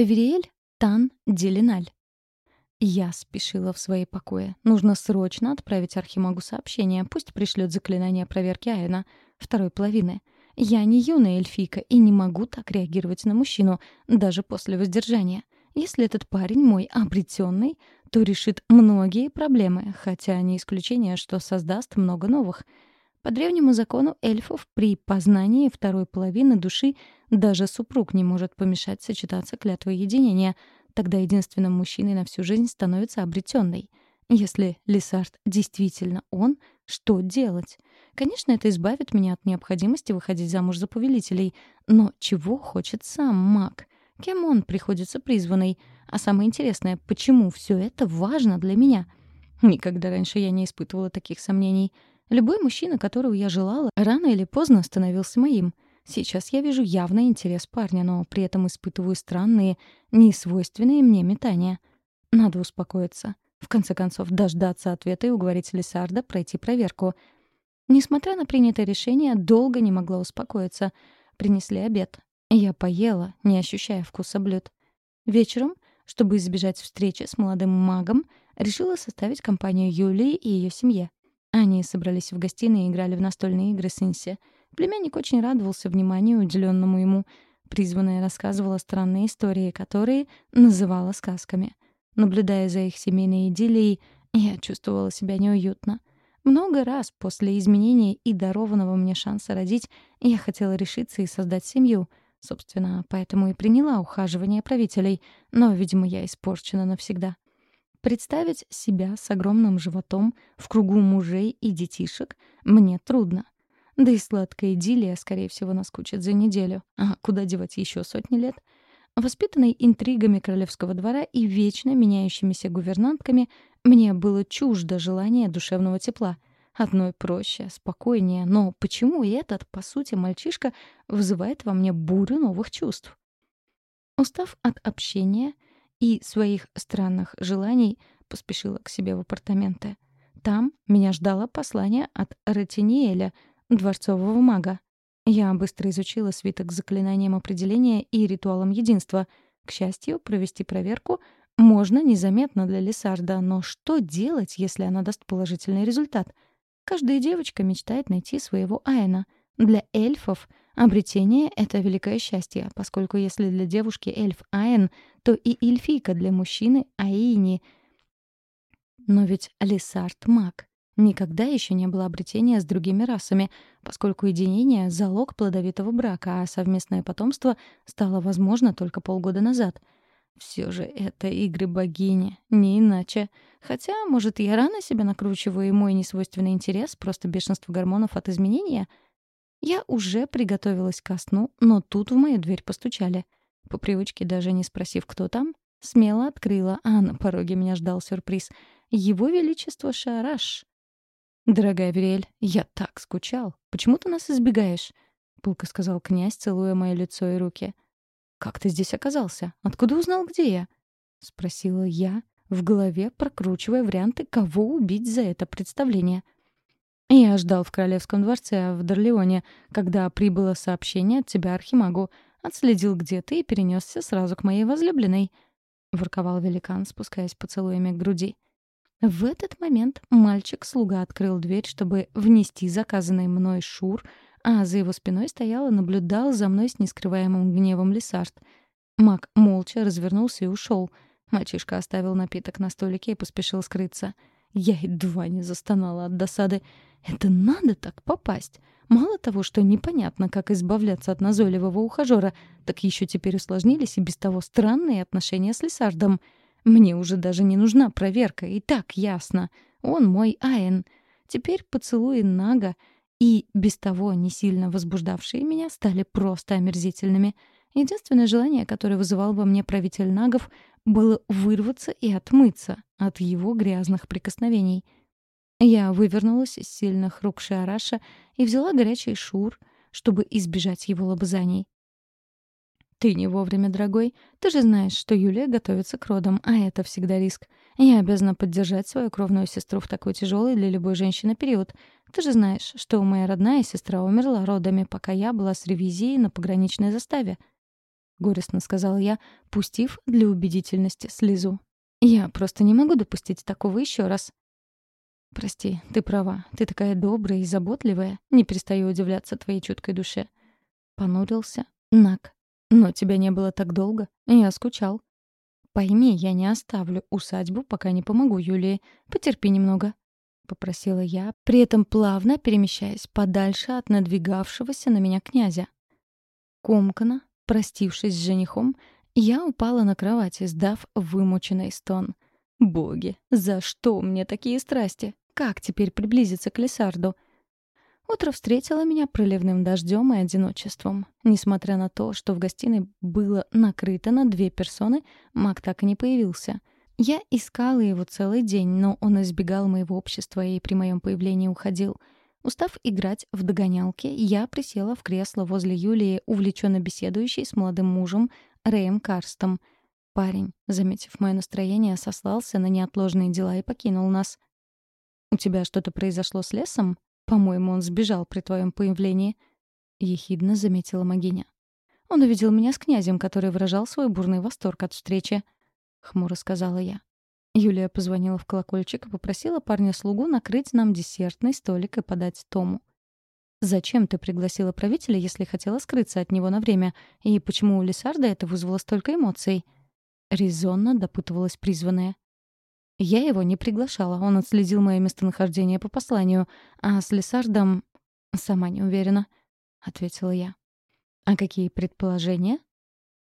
Эвериэль Тан Делиналь. Я спешила в свои покои. Нужно срочно отправить Архимагу сообщение. Пусть пришлет заклинание проверки Айна второй половины. Я не юная эльфийка и не могу так реагировать на мужчину, даже после воздержания. Если этот парень мой обретенный, то решит многие проблемы, хотя не исключение, что создаст много новых. По древнему закону эльфов при познании второй половины души даже супруг не может помешать сочетаться клятвой единения — Тогда единственным мужчиной на всю жизнь становится обретенный. Если Лисард действительно он, что делать? Конечно, это избавит меня от необходимости выходить замуж за повелителей. Но чего хочет сам маг? Кем он приходится призванный? А самое интересное, почему все это важно для меня? Никогда раньше я не испытывала таких сомнений. Любой мужчина, которого я желала, рано или поздно становился моим — Сейчас я вижу явный интерес парня, но при этом испытываю странные, несвойственные мне метания. Надо успокоиться. В конце концов, дождаться ответа и уговорить Лисарда пройти проверку. Несмотря на принятое решение, долго не могла успокоиться. Принесли обед. Я поела, не ощущая вкуса блюд. Вечером, чтобы избежать встречи с молодым магом, решила составить компанию Юлии и ее семье. Они собрались в гостиной и играли в настольные игры с Инси — Племянник очень радовался вниманию, уделенному ему. Призванная рассказывала странные истории, которые называла сказками. Наблюдая за их семейной идиллией, я чувствовала себя неуютно. Много раз после изменения и дарованного мне шанса родить я хотела решиться и создать семью. Собственно, поэтому и приняла ухаживание правителей, но, видимо, я испорчена навсегда. Представить себя с огромным животом в кругу мужей и детишек мне трудно — да и сладкая идиллия, скорее всего, наскучит за неделю. А куда девать еще сотни лет? Воспитанной интригами королевского двора и вечно меняющимися гувернантками, мне было чуждо желание душевного тепла. Одной проще, спокойнее, но почему этот, по сути, мальчишка вызывает во мне бурю новых чувств? Устав от общения и своих странных желаний, поспешила к себе в апартаменты. Там меня ждало послание от Ратиниэля — дворцового мага. Я быстро изучила свиток с заклинанием определения и ритуалом единства. К счастью, провести проверку можно незаметно для Лесарда, но что делать, если она даст положительный результат? Каждая девочка мечтает найти своего Айна. Для эльфов обретение — это великое счастье, поскольку если для девушки эльф Айн, то и эльфийка для мужчины — Аини. Но ведь Лесард — маг. Никогда еще не было обретения с другими расами, поскольку единение — залог плодовитого брака, а совместное потомство стало возможно только полгода назад. Все же это игры богини, не иначе. Хотя, может, я рано себя накручиваю, и мой несвойственный интерес — просто бешенство гормонов от изменения? Я уже приготовилась ко сну, но тут в мою дверь постучали. По привычке, даже не спросив, кто там, смело открыла, а на пороге меня ждал сюрприз. Его Величество Шараш. «Дорогая Верель, я так скучал. Почему ты нас избегаешь?» — пылко сказал князь, целуя мое лицо и руки. «Как ты здесь оказался? Откуда узнал, где я?» — спросила я, в голове прокручивая варианты, кого убить за это представление. «Я ждал в Королевском дворце в Дорлеоне, когда прибыло сообщение от тебя Архимагу. Отследил, где ты, и перенесся сразу к моей возлюбленной», — ворковал великан, спускаясь поцелуями к груди. В этот момент мальчик-слуга открыл дверь, чтобы внести заказанный мной шур, а за его спиной стоял и наблюдал за мной с нескрываемым гневом Лесард. Мак молча развернулся и ушел. Мальчишка оставил напиток на столике и поспешил скрыться. Я едва не застонала от досады. Это надо так попасть. Мало того, что непонятно, как избавляться от назойливого ухажера, так еще теперь усложнились и без того странные отношения с Лесардом — мне уже даже не нужна проверка, и так ясно. Он мой Айн. Теперь поцелуи Нага и без того не сильно возбуждавшие меня стали просто омерзительными. Единственное желание, которое вызывал во мне правитель Нагов, было вырваться и отмыться от его грязных прикосновений. Я вывернулась из сильных рук Шиараша и взяла горячий шур, чтобы избежать его лобызаний. «Ты не вовремя, дорогой. Ты же знаешь, что Юлия готовится к родам, а это всегда риск. Я обязана поддержать свою кровную сестру в такой тяжелый для любой женщины период. Ты же знаешь, что моя родная сестра умерла родами, пока я была с ревизией на пограничной заставе». — горестно сказала я, пустив для убедительности слезу. «Я просто не могу допустить такого еще раз». «Прости, ты права. Ты такая добрая и заботливая. Не перестаю удивляться твоей чуткой душе». Понурился. Нак. «Но тебя не было так долго. Я скучал». «Пойми, я не оставлю усадьбу, пока не помогу Юлии. Потерпи немного», — попросила я, при этом плавно перемещаясь подальше от надвигавшегося на меня князя. Комкана, простившись с женихом, я упала на кровать, издав вымученный стон. «Боги, за что мне такие страсти? Как теперь приблизиться к Лесарду?» Утро встретило меня проливным дождем и одиночеством. Несмотря на то, что в гостиной было накрыто на две персоны, маг так и не появился. Я искала его целый день, но он избегал моего общества и при моем появлении уходил. Устав играть в догонялки, я присела в кресло возле Юлии, увлеченно беседующей с молодым мужем Рэем Карстом. Парень, заметив мое настроение, сослался на неотложные дела и покинул нас. «У тебя что-то произошло с лесом?» «По-моему, он сбежал при твоем появлении», — ехидно заметила Магиня. «Он увидел меня с князем, который выражал свой бурный восторг от встречи», — хмуро сказала я. Юлия позвонила в колокольчик и попросила парня-слугу накрыть нам десертный столик и подать Тому. «Зачем ты пригласила правителя, если хотела скрыться от него на время? И почему у Лисарда это вызвало столько эмоций?» Резонно допытывалась призванная. Я его не приглашала, он отследил мое местонахождение по посланию, а с Лесардом... «Сама не уверена», — ответила я. «А какие предположения?»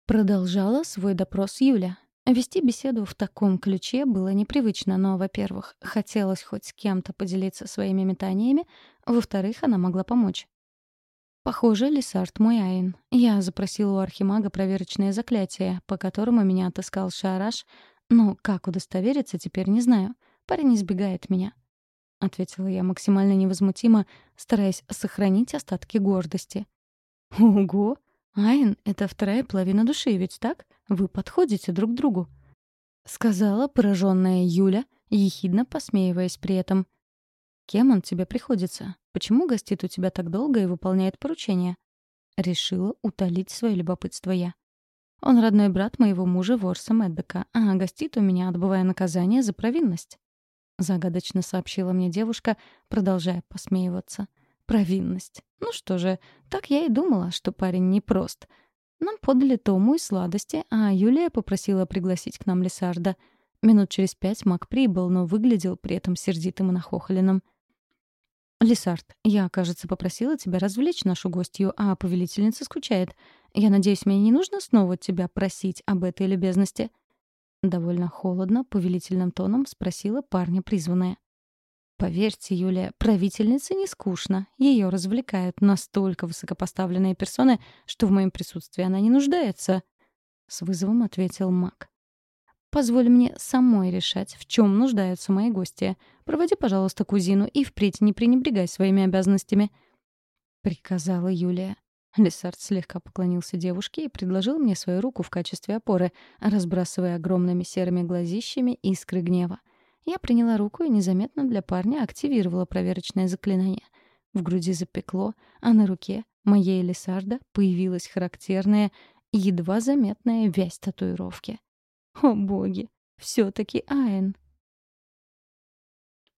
Продолжала свой допрос Юля. Вести беседу в таком ключе было непривычно, но, во-первых, хотелось хоть с кем-то поделиться своими метаниями, во-вторых, она могла помочь. Похоже, Лесард мой Айн. Я запросила у Архимага проверочное заклятие, по которому меня отыскал Шараш, но как удостовериться, теперь не знаю. Парень избегает меня. — ответила я максимально невозмутимо, стараясь сохранить остатки гордости. «Ого! Айн — это вторая половина души, ведь так? Вы подходите друг другу», — сказала пораженная Юля, ехидно посмеиваясь при этом. «Кем он тебе приходится? Почему гостит у тебя так долго и выполняет поручения?» Решила утолить свое любопытство я. Он родной брат моего мужа Ворса Мэддека, а гостит у меня, отбывая наказание за провинность. Загадочно сообщила мне девушка, продолжая посмеиваться. Провинность. Ну что же, так я и думала, что парень непрост. Нам подали тому и сладости, а Юлия попросила пригласить к нам Лесарда. Минут через пять маг прибыл, но выглядел при этом сердитым и нахохленным. «Лесард, я, кажется, попросила тебя развлечь нашу гостью, а повелительница скучает. Я надеюсь, мне не нужно снова тебя просить об этой любезности?» Довольно холодно, повелительным тоном спросила парня призванная. Поверьте, Юлия, правительнице не скучно. Ее развлекают настолько высокопоставленные персоны, что в моем присутствии она не нуждается. С вызовом ответил маг. Позволь мне самой решать, в чем нуждаются мои гости. Проводи, пожалуйста, кузину и впредь не пренебрегай своими обязанностями. Приказала Юлия. Лессард слегка поклонился девушке и предложил мне свою руку в качестве опоры, разбрасывая огромными серыми глазищами искры гнева. Я приняла руку и незаметно для парня активировала проверочное заклинание. В груди запекло, а на руке моей Лессарда появилась характерная, едва заметная вязь татуировки. О боги, все таки Айн.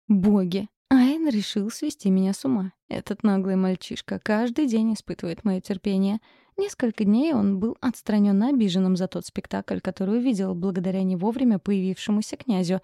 Боги, Айн решил свести меня с ума. Этот наглый мальчишка каждый день испытывает мое терпение. Несколько дней он был отстраненно обиженным за тот спектакль, который увидел благодаря не вовремя появившемуся князю.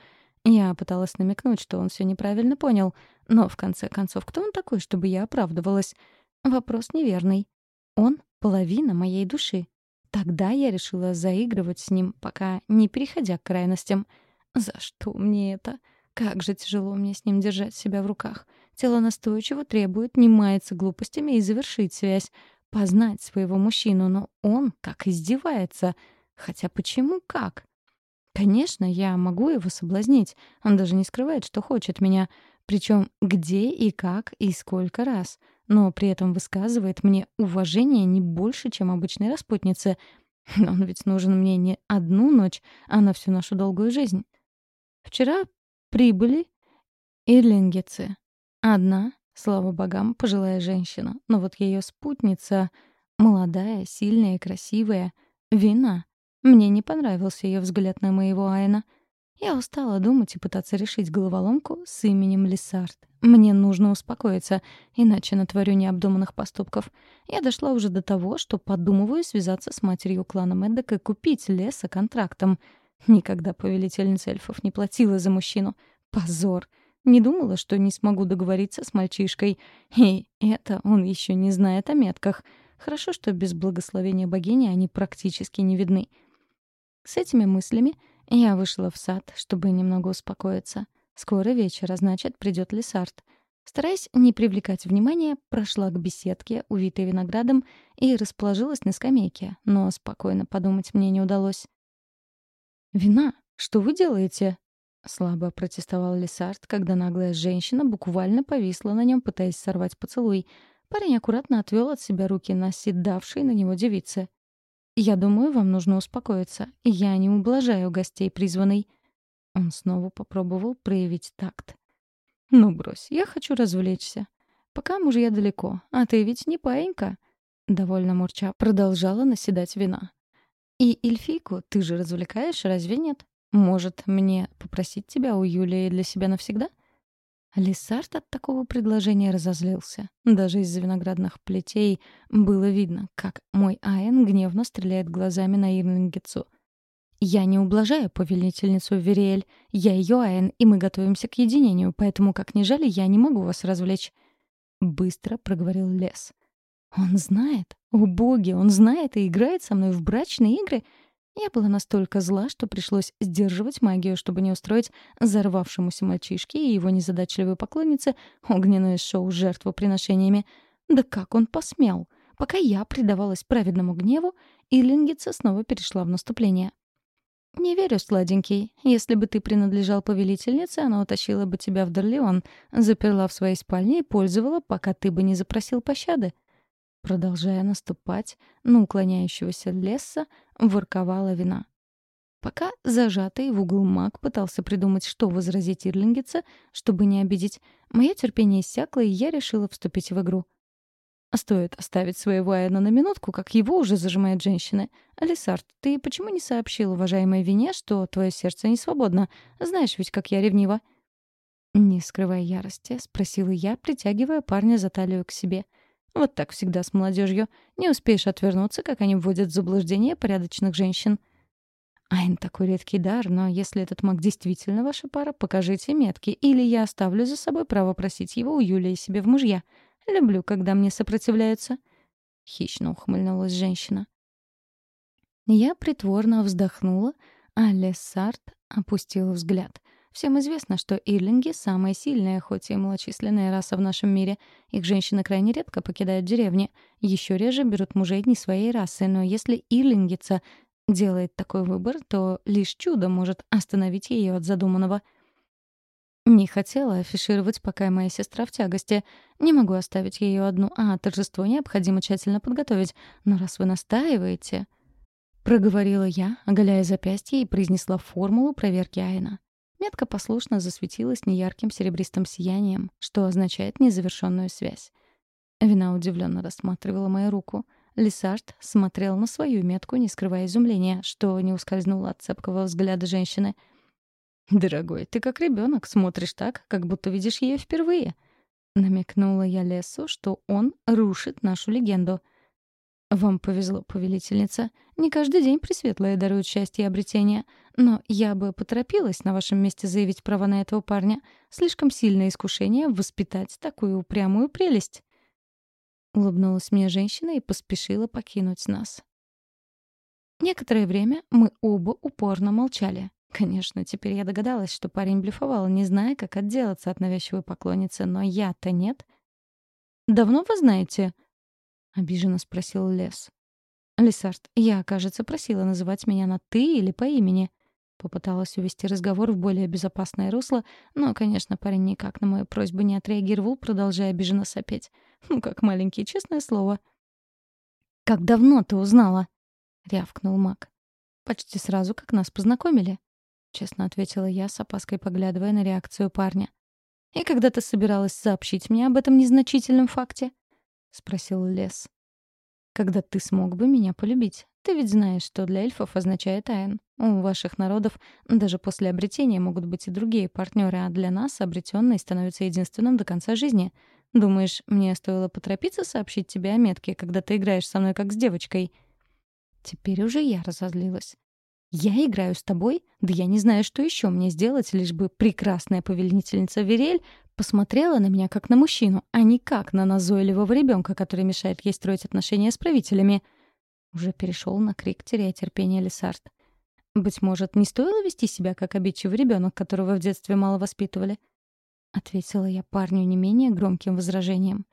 Я пыталась намекнуть, что он все неправильно понял, но в конце концов, кто он такой, чтобы я оправдывалась? Вопрос неверный. Он — половина моей души. Тогда я решила заигрывать с ним, пока не переходя к крайностям. За что мне это? Как же тяжело мне с ним держать себя в руках. Тело настойчиво требует не маяться глупостями и завершить связь, познать своего мужчину, но он как издевается. Хотя почему как? Конечно, я могу его соблазнить. Он даже не скрывает, что хочет меня. Причем где и как и сколько раз. Но при этом высказывает мне уважение не больше, чем обычной распутнице. Он ведь нужен мне не одну ночь, а на всю нашу долгую жизнь. Вчера Прибыли ирлингицы. Одна, слава богам, пожилая женщина, но вот ее спутница, молодая, сильная и красивая, Вина. Мне не понравился ее взгляд на моего Айна. Я устала думать и пытаться решить головоломку с именем Лисард. Мне нужно успокоиться, иначе натворю необдуманных поступков. Я дошла уже до того, что подумываю связаться с матерью клана Мэддок и купить леса контрактом. Никогда повелительница эльфов не платила за мужчину. Позор. Не думала, что не смогу договориться с мальчишкой. И это он еще не знает о метках. Хорошо, что без благословения богини они практически не видны. С этими мыслями я вышла в сад, чтобы немного успокоиться. Скоро вечер, а значит, придет Лесард. Стараясь не привлекать внимания, прошла к беседке, увитой виноградом, и расположилась на скамейке, но спокойно подумать мне не удалось. «Вина, что вы делаете?» Слабо протестовал Лесард, когда наглая женщина буквально повисла на нем, пытаясь сорвать поцелуй. Парень аккуратно отвел от себя руки наседавшей на него девицы. «Я думаю, вам нужно успокоиться. Я не ублажаю гостей призванной. Он снова попробовал проявить такт. «Ну, брось, я хочу развлечься. Пока мужья далеко, а ты ведь не паинька». Довольно мурча продолжала наседать вина. «И эльфийку ты же развлекаешь, разве нет? Может, мне попросить тебя у Юлии для себя навсегда?» Лиссард от такого предложения разозлился. Даже из-за виноградных плетей было видно, как мой Айн гневно стреляет глазами на Ирлингецу — «Я не ублажаю повелительницу Вериэль. Я ее Айн, и мы готовимся к единению, поэтому, как ни жаль, я не могу вас развлечь». Быстро проговорил Лес. «Он знает? О боги, он знает и играет со мной в брачные игры?» Я была настолько зла, что пришлось сдерживать магию, чтобы не устроить взорвавшемуся мальчишке и его незадачливой поклоннице огненное шоу с жертвоприношениями. Да как он посмел? Пока я предавалась праведному гневу, Иллингица снова перешла в наступление. «Не верю, сладенький. Если бы ты принадлежал повелительнице, она утащила бы тебя в Дорлеон, заперла в своей спальне и пользовала, пока ты бы не запросил пощады». Продолжая наступать на уклоняющегося леса, ворковала вина. Пока зажатый в угол маг пытался придумать, что возразить Ирлингице, чтобы не обидеть, мое терпение иссякло, и я решила вступить в игру — Стоит оставить своего Айна на минутку, как его уже зажимают женщины. Алисард, ты почему не сообщил уважаемой Вине, что твое сердце не свободно? Знаешь ведь, как я ревнива». Не скрывая ярости, спросила я, притягивая парня за талию к себе. Вот так всегда с молодежью. Не успеешь отвернуться, как они вводят в заблуждение порядочных женщин. Айн такой редкий дар, но если этот маг действительно ваша пара, покажите метки, или я оставлю за собой право просить его у Юлии себе в мужья. Люблю, когда мне сопротивляются. Хищно ухмыльнулась женщина. Я притворно вздохнула, а Лессард опустил взгляд. Всем известно, что ирлинги — самая сильная, хоть и малочисленная раса в нашем мире. Их женщины крайне редко покидают деревни. Еще реже берут мужей не своей расы. Но если ирлингица делает такой выбор, то лишь чудо может остановить ее от задуманного — не хотела афишировать, пока моя сестра в тягости. Не могу оставить ее одну, а торжество необходимо тщательно подготовить. Но раз вы настаиваете... Проговорила я, оголяя запястье, и произнесла формулу проверки Айна. Метка послушно засветилась неярким серебристым сиянием, что означает незавершенную связь. Вина удивленно рассматривала мою руку. Лисард смотрел на свою метку, не скрывая изумления, что не ускользнуло от цепкого взгляда женщины — «Дорогой, ты как ребенок, смотришь так, как будто видишь ее впервые». Намекнула я Лесу, что он рушит нашу легенду. «Вам повезло, повелительница. Не каждый день Пресветлая дарует счастье и обретение. Но я бы поторопилась на вашем месте заявить права на этого парня. Слишком сильное искушение воспитать такую упрямую прелесть». Улыбнулась мне женщина и поспешила покинуть нас. Некоторое время мы оба упорно молчали. Конечно, теперь я догадалась, что парень блефовал, не зная, как отделаться от навязчивой поклонницы, но я-то нет. «Давно вы знаете?» — обиженно спросил Лес. «Лесард, я, кажется, просила называть меня на «ты» или по имени». Попыталась увести разговор в более безопасное русло, но, конечно, парень никак на мою просьбу не отреагировал, продолжая обиженно сопеть. Ну, как маленький, честное слово. «Как давно ты узнала?» — рявкнул маг. «Почти сразу, как нас познакомили», — честно ответила я, с опаской поглядывая на реакцию парня. «И когда ты собиралась сообщить мне об этом незначительном факте?» — спросил Лес. когда ты смог бы меня полюбить. Ты ведь знаешь, что для эльфов означает Айн. У ваших народов даже после обретения могут быть и другие партнеры, а для нас обретенный становится единственным до конца жизни. Думаешь, мне стоило поторопиться сообщить тебе о метке, когда ты играешь со мной как с девочкой?» Теперь уже я разозлилась. «Я играю с тобой? Да я не знаю, что еще мне сделать, лишь бы прекрасная повелительница Верель посмотрела на меня как на мужчину, а не как на назойливого ребенка, который мешает ей строить отношения с правителями». Уже перешел на крик, теряя терпение Лесард. «Быть может, не стоило вести себя как обидчивый ребенок, которого в детстве мало воспитывали?» Ответила я парню не менее громким возражением.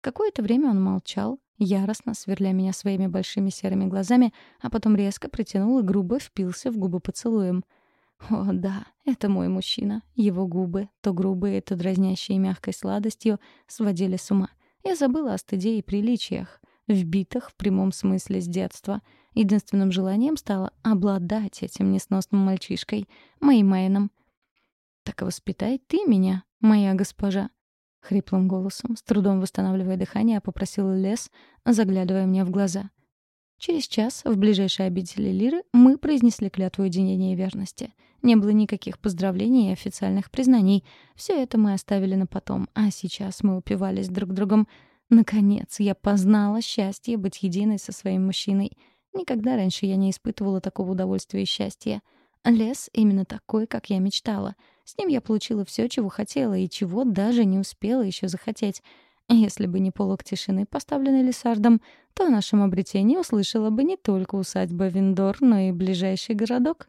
Какое-то время он молчал, яростно сверля меня своими большими серыми глазами, а потом резко притянул и грубо впился в губы поцелуем. О, да, это мой мужчина. Его губы, то грубые, то дразнящие мягкой сладостью, сводили с ума. Я забыла о стыде и приличиях вбитых в прямом смысле с детства. Единственным желанием стало обладать этим несносным мальчишкой, моим Майном. «Так воспитай ты меня, моя госпожа», — хриплым голосом, с трудом восстанавливая дыхание, попросил Лес, заглядывая мне в глаза. Через час в ближайшей обители Лиры мы произнесли клятву единения и верности. Не было никаких поздравлений и официальных признаний. Все это мы оставили на потом, а сейчас мы упивались друг другом — Наконец, я познала счастье быть единой со своим мужчиной. Никогда раньше я не испытывала такого удовольствия и счастья. Лес именно такой, как я мечтала. С ним я получила все, чего хотела и чего даже не успела еще захотеть. Если бы не полок тишины, поставленный Лесардом, то о нашем обретении услышала бы не только усадьба Виндор, но и ближайший городок.